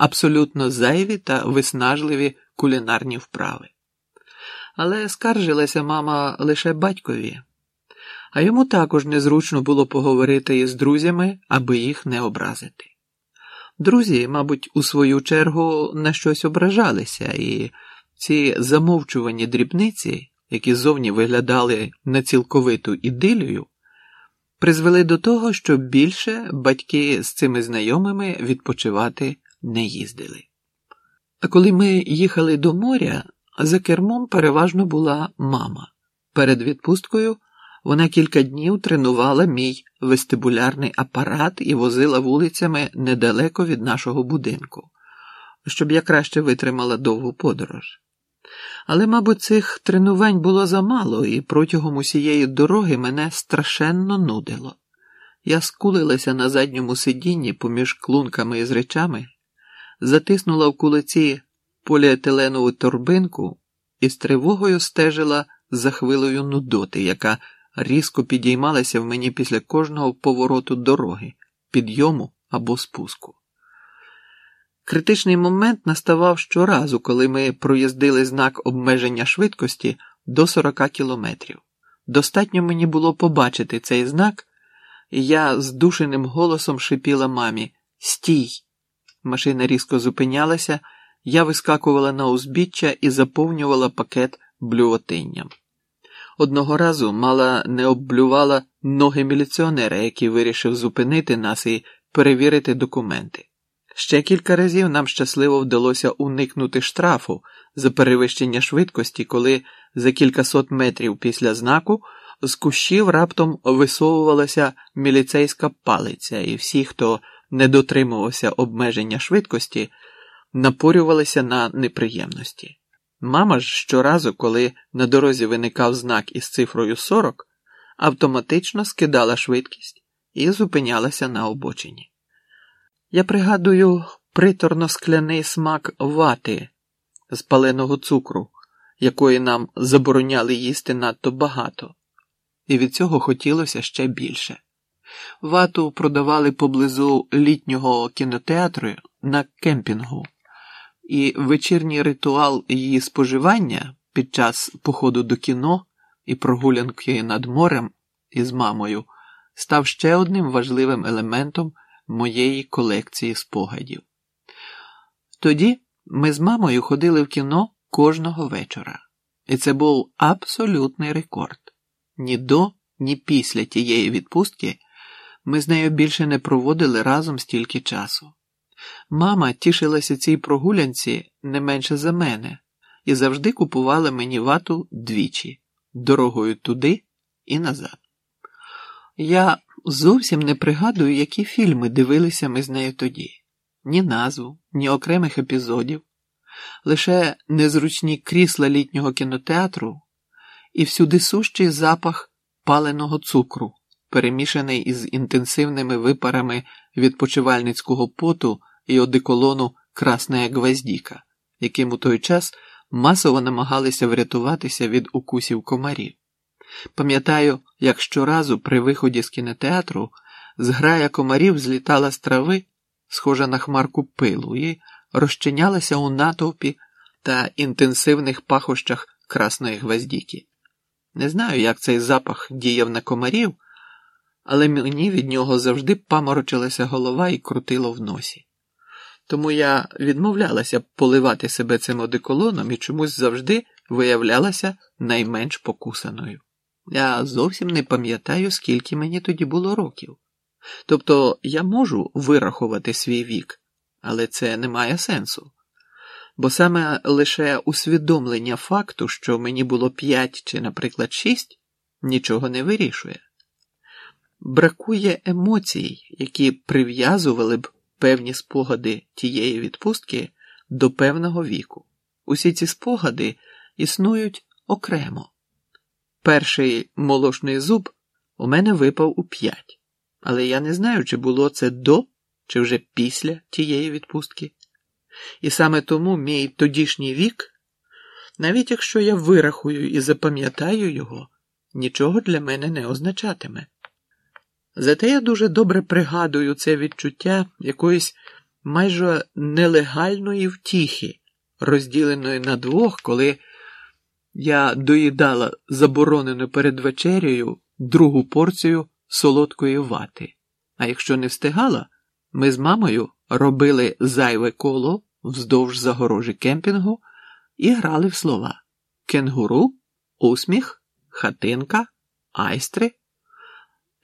абсолютно зайві та виснажливі кулінарні вправи. Але скаржилася мама лише батькові, а йому також незручно було поговорити із друзями, аби їх не образити. Друзі, мабуть, у свою чергу на щось ображалися, і ці замовчувані дрібниці, які зовні виглядали на цілковиту ідилію, призвели до того, що більше батьки з цими знайомими відпочивати не їздили. А коли ми їхали до моря, за кермом переважно була мама. Перед відпусткою вона кілька днів тренувала мій вестибулярний апарат і возила вулицями недалеко від нашого будинку, щоб я краще витримала довгу подорож. Але, мабуть, цих тренувань було замало, і протягом усієї дороги мене страшенно нудило. Я скулилася на задньому сидінні поміж клунками із речами, затиснула в кулиці поліетиленову торбинку і з тривогою стежила за хвилею нудоти, яка різко підіймалася в мені після кожного повороту дороги, підйому або спуску. Критичний момент наставав щоразу, коли ми проїздили знак обмеження швидкості до 40 кілометрів. Достатньо мені було побачити цей знак, і я здушеним голосом шипіла мамі Стій! Машина різко зупинялася, я вискакувала на узбіччя і заповнювала пакет блювотинням. Одного разу мала не обблювала ноги міліціонера, який вирішив зупинити нас і перевірити документи. Ще кілька разів нам щасливо вдалося уникнути штрафу за перевищення швидкості, коли за кількасот метрів після знаку з кущів раптом висовувалася міліцейська палиця, і всі, хто не дотримувався обмеження швидкості, напорювалися на неприємності. Мама ж щоразу, коли на дорозі виникав знак із цифрою 40, автоматично скидала швидкість і зупинялася на обочині. Я пригадую приторно скляний смак вати з паленого цукру, якої нам забороняли їсти надто багато, і від цього хотілося ще більше. Вату продавали поблизу літнього кінотеатру на кемпінгу, і вечірній ритуал її споживання під час походу до кіно і прогулянки над морем із мамою став ще одним важливим елементом моєї колекції спогадів. Тоді ми з мамою ходили в кіно кожного вечора, і це був абсолютний рекорд. Ні до, ні після тієї відпустки ми з нею більше не проводили разом стільки часу. Мама тішилася цій прогулянці не менше за мене і завжди купувала мені вату двічі дорогою туди і назад. Я зовсім не пригадую, які фільми дивилися ми з нею тоді ні назву, ні окремих епізодів, лише незручні крісла літнього кінотеатру і всюди сущий запах паленого цукру, перемішаний із інтенсивними випарами відпочивальницького поту і одеколону Красна гвоздіка, яким у той час масово намагалися врятуватися від укусів комарів. Пам'ятаю, як щоразу при виході з кінотеатру зграя комарів злітала з трави, схожа на хмарку пилу, і розчинялася у натовпі та інтенсивних пахощах красної гвоздіки. Не знаю, як цей запах діяв на комарів, але мені від нього завжди паморочилася голова і крутило в носі. Тому я відмовлялася поливати себе цим одеколоном і чомусь завжди виявлялася найменш покусаною. Я зовсім не пам'ятаю, скільки мені тоді було років. Тобто я можу вирахувати свій вік, але це не має сенсу. Бо саме лише усвідомлення факту, що мені було п'ять чи, наприклад, шість, нічого не вирішує. Бракує емоцій, які прив'язували б певні спогади тієї відпустки до певного віку. Усі ці спогади існують окремо. Перший молошний зуб у мене випав у п'ять, але я не знаю, чи було це до, чи вже після тієї відпустки. І саме тому мій тодішній вік, навіть якщо я вирахую і запам'ятаю його, нічого для мене не означатиме. Зате я дуже добре пригадую це відчуття якоїсь майже нелегальної втіхи, розділеної на двох, коли я доїдала заборонену перед вечерею другу порцію солодкої вати. А якщо не встигала, ми з мамою робили зайве коло вздовж загорожі кемпінгу і грали в слова кенгуру, усміх, хатинка, айстри.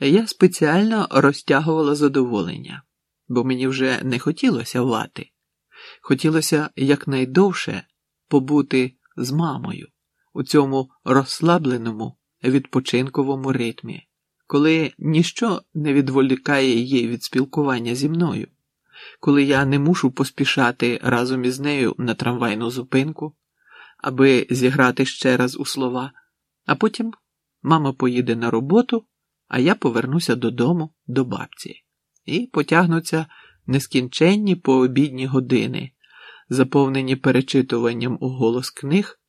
Я спеціально розтягувала задоволення, бо мені вже не хотілося вати. Хотілося якнайдовше побути з мамою у цьому розслабленому відпочинковому ритмі, коли ніщо не відволікає її від спілкування зі мною, коли я не мушу поспішати разом із нею на трамвайну зупинку, аби зіграти ще раз у слова, а потім мама поїде на роботу, а я повернуся додому до бабці, і потягнуться нескінченні пообідні години, заповнені перечитуванням у голос книг